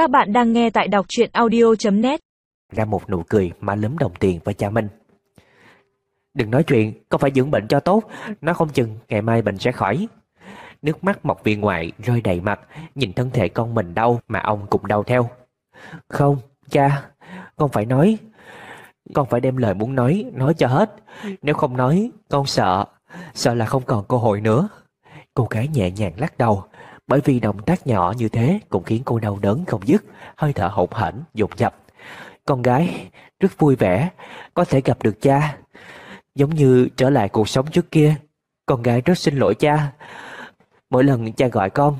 Các bạn đang nghe tại đọc truyện audio.net Ra một nụ cười mà lấm đồng tiền với cha Minh. Đừng nói chuyện, con phải dưỡng bệnh cho tốt Nó không chừng ngày mai bệnh sẽ khỏi. Nước mắt mọc viên ngoại rơi đầy mặt Nhìn thân thể con mình đau mà ông cũng đau theo. Không, cha Con phải nói. Con phải đem lời muốn nói, nói cho hết. Nếu không nói, con sợ Sợ là không còn cơ hội nữa. Cô gái nhẹ nhàng lắc đầu. Bởi vì động tác nhỏ như thế Cũng khiến cô đau đớn không dứt Hơi thở hổn hển, dồn dập. Con gái rất vui vẻ Có thể gặp được cha. Giống như trở lại cuộc sống trước kia Con gái rất xin lỗi cha. Mỗi lần cha gọi con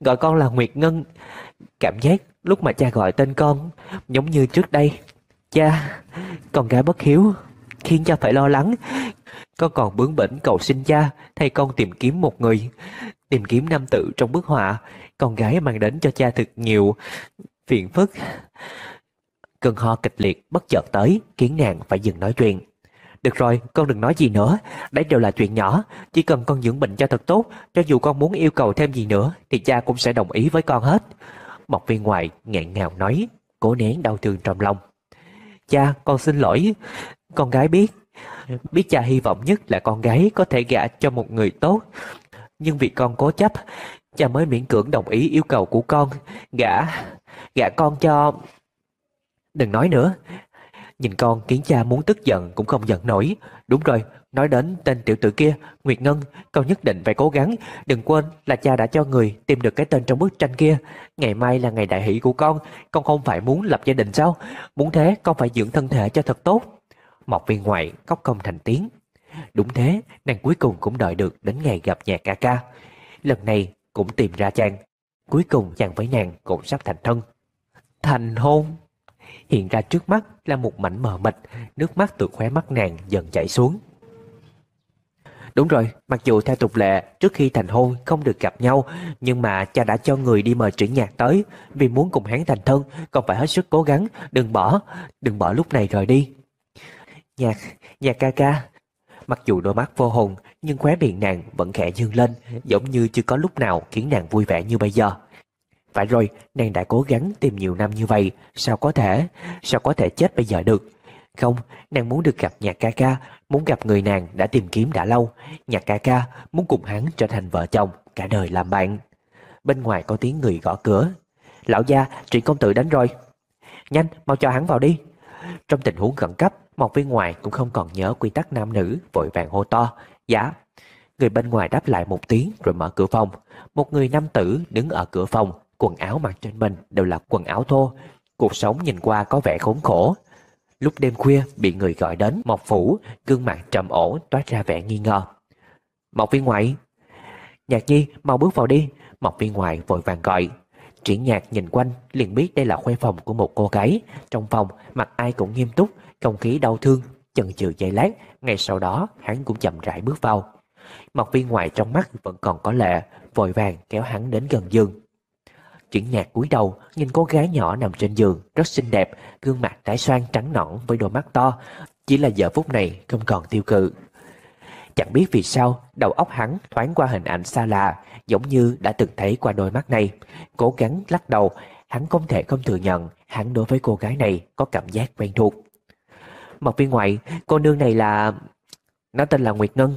Gọi con là Nguyệt Ngân. Cảm giác lúc mà cha gọi tên con Giống như trước đây. Cha, con gái bất hiếu Khiến cha phải lo lắng. Con còn bướng bỉnh cầu xin cha Thay con tìm kiếm một người. Tìm kiếm nam tử trong bức họa. Con gái mang đến cho cha thật nhiều Phiền phức. Cơn ho kịch liệt bất chợt tới, Khiến nàng phải dừng nói chuyện. Được rồi, con đừng nói gì nữa. Đấy đều là chuyện nhỏ. Chỉ cần con dưỡng bệnh cho thật tốt, Cho dù con muốn yêu cầu thêm gì nữa, Thì cha cũng sẽ đồng ý với con hết. Mộc viên ngoại nghẹn ngào nói, Cố nén đau thương trong lòng. Cha, con xin lỗi. Con gái biết. Biết cha hy vọng nhất là con gái có thể gả cho một người tốt. Nhưng vì con cố chấp, Cha mới miễn cưỡng đồng ý yêu cầu của con. Gả Gả con cho, Đừng nói nữa. Nhìn con khiến cha muốn tức giận cũng không giận nổi. Đúng rồi, Nói đến tên tiểu tử kia, Nguyệt Ngân, Con nhất định phải cố gắng. Đừng quên là cha đã cho người tìm được cái tên trong bức tranh kia. Ngày mai là ngày đại hỷ của con Con không phải muốn lập gia đình sao? Muốn thế, con phải dưỡng thân thể cho thật tốt. Mọc viên ngoại, khóc công thành tiếng. Đúng thế Nàng cuối cùng cũng đợi được đến ngày gặp nhà ca ca. Lần này cũng tìm ra chàng. Cuối cùng chàng với nàng cũng sắp thành thân. Thành hôn? Hiện ra trước mắt là một mảnh mờ mịt Nước mắt từ khóe mắt nàng dần chảy xuống. Đúng rồi, mặc dù theo tục lệ trước khi thành hôn không được gặp nhau Nhưng mà cha đã cho người đi mời triển nhạc tới. Vì muốn cùng hắn thành thân Còn phải hết sức cố gắng. Đừng bỏ, đừng bỏ lúc này rời đi. Nhạc, nhạc ca ca Mặc dù đôi mắt vô hồn Nhưng khóe miệng nàng vẫn khẽ dương lên Giống như chưa có lúc nào khiến nàng vui vẻ như bây giờ. Phải rồi, nàng đã cố gắng tìm nhiều năm như vậy Sao có thể, sao có thể chết bây giờ được? Không, nàng muốn được gặp nhạc ca ca Muốn gặp người nàng đã tìm kiếm đã lâu. Nhạc ca ca muốn cùng hắn trở thành vợ chồng Cả đời làm bạn. Bên ngoài có tiếng người gõ cửa. Lão gia, chuyện công tử đánh rồi. Nhanh, mau cho hắn vào đi. Trong tình huống khẩn cấp một viên ngoài cũng không còn nhớ quy tắc nam nữ Vội vàng hô to Dạ. Người bên ngoài đáp lại một tiếng rồi mở cửa phòng. Một người nam tử đứng ở cửa phòng Quần áo mặc trên mình đều là quần áo thô. Cuộc sống nhìn qua có vẻ khốn khổ. Lúc đêm khuya bị người gọi đến Mộc Phủ, gương mặt trầm ổ toát ra vẻ nghi ngờ. Mộc viên ngoại Nhạc nhi mau bước vào đi. Mộc viên ngoại vội vàng gọi. Triển nhạc nhìn quanh liền biết đây là khuê phòng của một cô gái. Trong phòng mặt ai cũng nghiêm túc Không khí đau thương Chần chừ giây lát. Ngay sau đó hắn cũng chậm rãi bước vào. Mặt viên ngoài trong mắt vẫn còn có lệ Vội vàng kéo hắn đến gần giường. Triển nhạc cúi đầu nhìn cô gái nhỏ nằm trên giường rất xinh đẹp, gương mặt tái xoan trắng nõn với đôi mắt to, chỉ là giờ phút này không còn tiêu cự. Chẳng biết vì sao đầu óc hắn thoáng qua hình ảnh xa lạ, giống như đã từng thấy qua đôi mắt này. Cố gắng lắc đầu, hắn không thể không thừa nhận hắn đối với cô gái này có cảm giác quen thuộc. Mộc viên ngoại, cô nương này là... Nó tên là Nguyệt Ngân.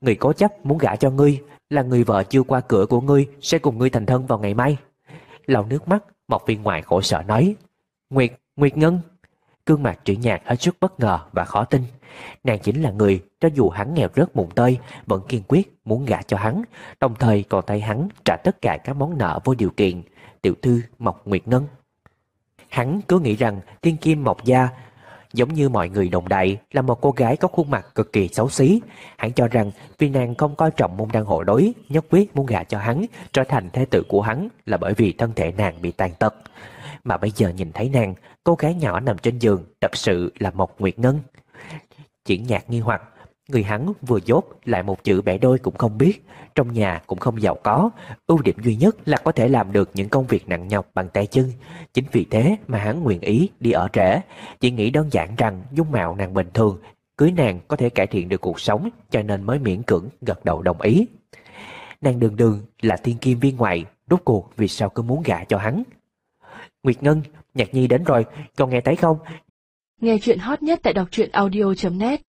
Người cố chấp muốn gả cho ngươi, là người vợ chưa qua cửa của ngươi sẽ cùng ngươi thành thân vào ngày mai lau nước mắt Mộc viên ngoại khổ sở nói Nguyệt, Nguyệt Ngân Cương mặt triển nhạc hết sức bất ngờ và khó tin. Nàng chính là người Cho dù hắn nghèo rớt mùng tơi, Vẫn kiên quyết muốn gả cho hắn, Đồng thời còn tay hắn trả tất cả các món nợ vô điều kiện. Tiểu thư Mộc Nguyệt Ngân. Hắn cứ nghĩ rằng Thiên Kim Mộc Gia Giống như mọi người đồng đại là một cô gái có khuôn mặt cực kỳ xấu xí. Hắn cho rằng vì nàng không coi trọng môn đăng hộ đối, nhất quyết muốn gả cho hắn, trở thành thế tử của hắn là bởi vì thân thể nàng bị tàn tật. Mà bây giờ nhìn thấy nàng, cô gái nhỏ nằm trên giường thật sự là một nguyệt ngân. Triển nhạc nghi hoặc, người hắn vừa dốt lại một chữ bẻ đôi cũng không biết, trong nhà cũng không giàu có, ưu điểm duy nhất là có thể làm được những công việc nặng nhọc bằng tay chân. Chính vì thế mà hắn nguyện ý đi ở trễ, chỉ nghĩ đơn giản rằng dung mạo nàng bình thường, cưới nàng có thể cải thiện được cuộc sống cho nên mới miễn cưỡng gật đầu đồng ý. Nàng đường đường là thiên kim viên ngoại, rốt cuộc vì sao cứ muốn gả cho hắn. Nguyệt Ngân, Nhạc Nhi đến rồi, con nghe thấy không? Nghe chuyện hot nhất tại đọc truyện audio.net